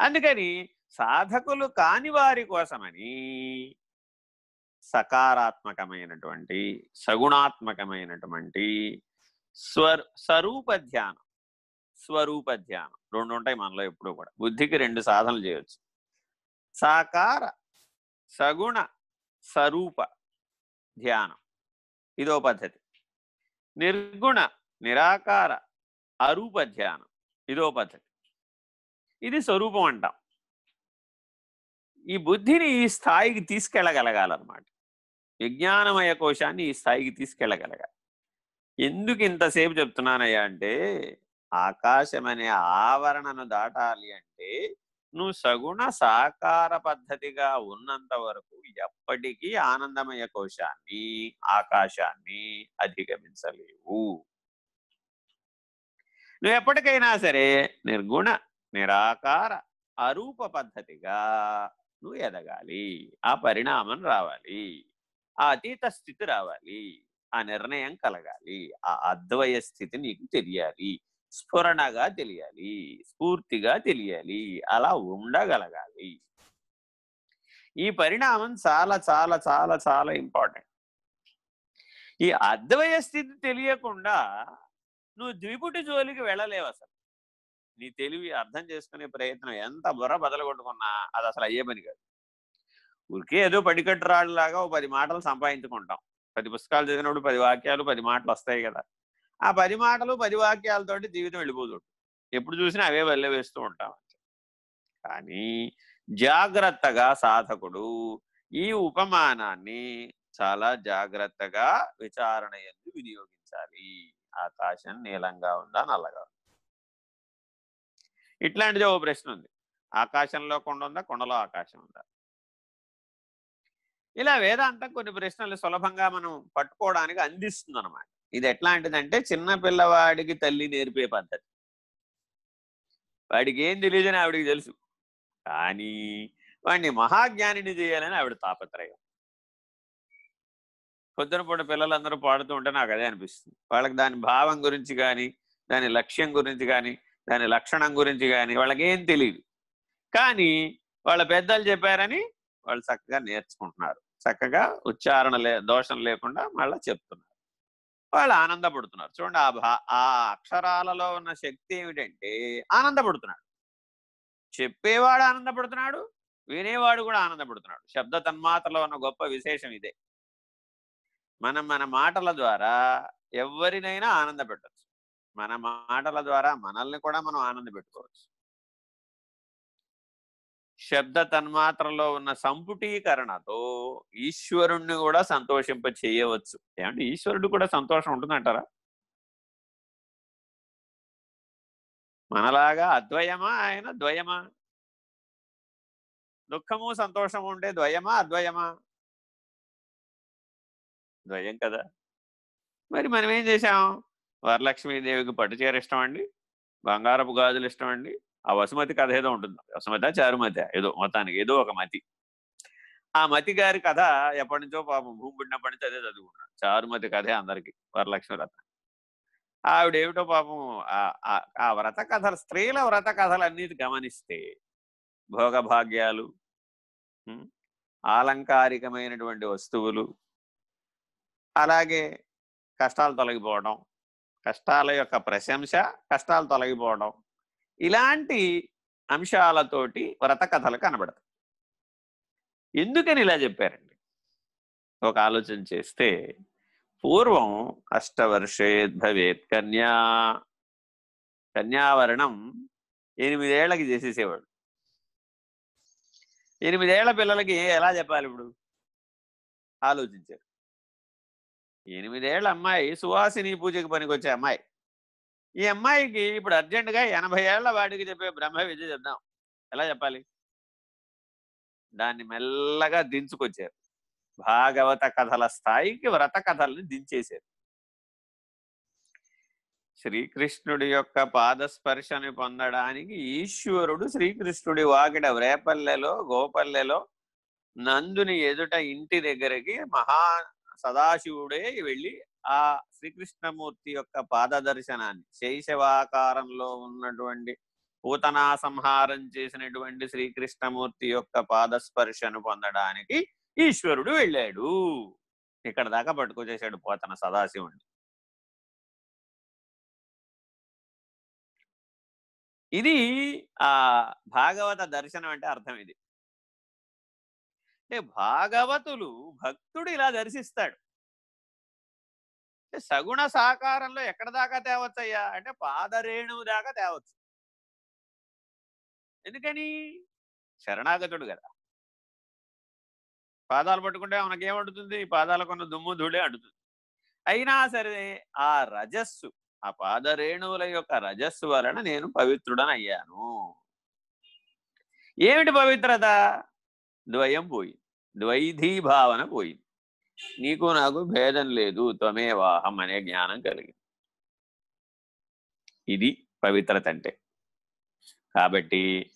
అందుకని సాధకులు కాని వారి కోసమని సకారాత్మకమైనటువంటి సగుణాత్మకమైనటువంటి స్వర్ స్వరూప ధ్యానం. స్వరూప ధ్యానం. రెండు ఉంటాయి మనలో ఎప్పుడూ కూడా. బుద్ధికి రెండు సాధనలు చేయవచ్చు సాకార సగుణ స్వరూప ధ్యానం. ఇదో పద్ధతి. నిర్గుణ నిరాకార అరూప ధ్యానం. ఇదో పద్ధతి. ఇది స్వరూపం అంటాం. ఈ బుద్ధిని ఈ స్థాయికి తీసుకెళ్ళగలగాలన్నమాట. విజ్ఞానమయ కోశాన్ని ఈ స్థాయికి తీసుకెళ్ళగలగాలి. ఎందుకు ఇంతసేపు చెప్తున్నానయ్యా అంటే ఆకాశం అనే ఆవరణను దాటాలి అంటే నువ్వు సగుణ సాకార పద్ధతిగా ఉన్నంత వరకు ఎప్పటికీ ఆనందమయ కోశాన్ని ఆకాశాన్ని అధిగమించలేవు. నువ్వు ఎప్పటికైనా సరే నిర్గుణ నిరాకార అరూప పద్ధతిగా నువ్వు ఎదగాలి. ఆ పరిణామం రావాలి. ఆ అతీత స్థితి రావాలి. ఆ నిర్ణయం కలగాలి. ఆ అద్వయ స్థితి నీకు తెలియాలి. స్ఫురణగా తెలియాలి. స్ఫూర్తిగా తెలియాలి. అలా ఉండగలగాలి. ఈ పరిణామం చాలా చాలా చాలా చాలా ఇంపార్టెంట్. ఈ అద్వయ స్థితి తెలియకుండా నువ్వు ద్విపుటి జోలికి వెళ్ళలేవు అసలు. నీ తెలివి అర్థం చేసుకునే ప్రయత్నం ఎంత బుర్ర బదలగొట్టుకున్నా అది అసలు అయ్యే పని కాదు. ఊరికే ఏదో పడికట్టు రాళ్ళలాగా ఓ పది మాటలు సంపాదించుకుంటాం. పది పుస్తకాలు చదివినప్పుడు పది వాక్యాలు పది మాటలు వస్తాయి కదా. ఆ పది మాటలు పది వాక్యాలతోటి జీవితం వెళ్ళిపోతుంది ఎప్పుడు చూసినా అవే వెళ్ళ వేస్తూ ఉంటాం కానీ జాగ్రత్తగా సాధకుడు ఈ ఉపమానాన్ని చాలా జాగ్రత్తగా విచారణ ఎందు వినియోగించాలి. ఆకాశం నీలంగా ఉందా నల్లగా ఉందా? ఇట్లాంటిది ఓ ప్రశ్న ఉంది ఆకాశంలో కొండ ఉందా? కొండలో ఆకాశం ఉందా? ఇలా వేదాంతం కొన్ని ప్రశ్నలు సులభంగా మనం పట్టుకోవడానికి అందిస్తుంది అనమాట ఇది ఎట్లాంటిదంటే చిన్న పిల్లవాడికి తల్లి నేర్పే పద్ధతి. వాడికి ఏం తెలియదని ఆవిడికి తెలుసు. కానీ వాడిని మహాజ్ఞానిని చేయాలని ఆవిడ తాపత్రయం. పొద్దున పూట పిల్లలందరూ పాడుతూ ఉంటే నాకు అదే అనిపిస్తుంది. వాళ్ళకి దాని భావం గురించి కానీ దాని లక్ష్యం గురించి కానీ దాని లక్షణం గురించి కానీ వాళ్ళకి ఏం తెలియదు కానీ వాళ్ళ పెద్దలు చెప్పారని వాళ్ళు చక్కగా నేర్చుకుంటున్నారు. చక్కగా ఉచ్చారణ లే దోషం లేకుండా మళ్ళీ చెప్తున్నారు. వాళ్ళు ఆనందపడుతున్నారు. చూడండి ఆ భా ఆ అక్షరాలలో ఉన్న శక్తి ఏమిటంటే ఆనందపడుతున్నాడు. చెప్పేవాడు ఆనందపడుతున్నాడు వినేవాడు కూడా ఆనందపడుతున్నాడు. శబ్ద తన్మాతలో ఉన్న గొప్ప విశేషం ఇదే. మనం మన మాటల ద్వారా ఎవరినైనా ఆనంద పెట్టచ్చు మన మాటల ద్వారా మనల్ని కూడా మనం ఆనంద పెట్టుకోవచ్చు శబ్ద తన్మాత్రలో ఉన్న సంపుటీకరణతో ఈశ్వరుణ్ణి కూడా సంతోషింప చేయవచ్చు. ఏమంటే ఈశ్వరుడు కూడా సంతోషం ఉంటుందంటారా? మనలాగా అద్వయమా? ఆయన ద్వయమా? దుఃఖము సంతోషము ఉంటే ద్వయమా? అద్వయమా? ద్వయం కదా. మరి మనం ఏం చేసాం వరలక్ష్మీదేవికి పట్టుచీర ఇష్టం అండి బంగారపు గాజులు ఇష్టం అండి ఆ వసుమతి కథ ఏదో ఉంటుంది. వసుమత చారుమతి ఏదో మొత్తానికి ఏదో ఒక మతి. ఆ మతి గారి కథ ఎప్పటి నుంచో పాపం భూమి పుట్టినప్పటి నుంచి అదే చదువుకున్నాడు చారుమతి కథే అందరికి వరలక్ష్మి వ్రత. ఆవిడేమిటో పాపం ఆ వ్రత కథలు స్త్రీల వ్రత కథలు గమనిస్తే భోగభాగ్యాలు ఆలంకారికమైనటువంటి వస్తువులు అలాగే కష్టాలు తొలగిపోవడం కష్టాల యొక్క ప్రశంస కష్టాలు తొలగిపోవడం. ఇలాంటి అంశాలతోటి వ్రత కథలు కనబడతాయి. ఎందుకని ఇలా చెప్పారండి? ఒక ఆలోచన చేస్తే పూర్వం అష్టవర్షేద్భవేత్ కన్యా కన్యావరణం ఎనిమిదేళ్ళకి చేసేసేవాడు ఎనిమిదేళ్ళ పిల్లలకి ఎలా చెప్పాలి ఇప్పుడు ఆలోచించారు. ఎనిమిదేళ్ళ అమ్మాయి సువాసిని పూజకి పనికొచ్చే అమ్మాయి. ఈ అమ్మాయికి ఇప్పుడు అర్జెంటుగా ఎనభై ఏళ్ళ వాడికి చెప్పే బ్రహ్మ విద్య చెప్దాం. ఎలా చెప్పాలి? దాన్ని మెల్లగా దించుకొచ్చారు. భాగవత కథల స్థాయికి వ్రత కథల్ని దించేశారు. శ్రీకృష్ణుడి యొక్క పాదస్పర్శని పొందడానికి ఈశ్వరుడు శ్రీకృష్ణుడి వాకిడ వ్రేపల్లెలో గోపల్లెలో నందుని ఎదుట ఇంటి దగ్గరికి మహా సదాశివుడే వెళ్ళి ఆ శ్రీకృష్ణమూర్తి యొక్క పాద దర్శనాన్ని శైశవాకారంలో ఉన్నటువంటి పూతనా సంహారం చేసినటువంటి శ్రీకృష్ణమూర్తి యొక్క పాదస్పర్శను పొందడానికి ఈశ్వరుడు వెళ్ళాడు. ఇక్కడ దాకా పట్టుకొచ్చేసాడు పోతన సదాశివుణ్ణి. ఇది ఆ భాగవత దర్శనం అంటే అర్థం ఇది. అంటే భాగవతులు భక్తుడు ఇలా దర్శిస్తాడు. అంటే సగుణ సాకారంలో ఎక్కడ దాకా తేవచ్చయ్యా? అంటే పాదరేణువు దాకా తేవచ్చు. ఎందుకని? శరణాగతుడు కదా. పాదాలు పట్టుకుంటే మనకేమంటుంది పాదాలకున్న దుమ్ము ధూళే అంటుతుంది. అయినా సరే ఆ రజస్సు ఆ పాదరేణువుల యొక్క రజస్సు వలన నేను పవిత్రుడని అయ్యాను ఏమిటి పవిత్రత? ద్వయం పోయింది. ద్వైధీ భావన పోయింది. నీకు నాకు భేదం లేదు త్వమేవాహం అనే జ్ఞానం కలిగింది. ఇది పవిత్రత అంటే. కాబట్టి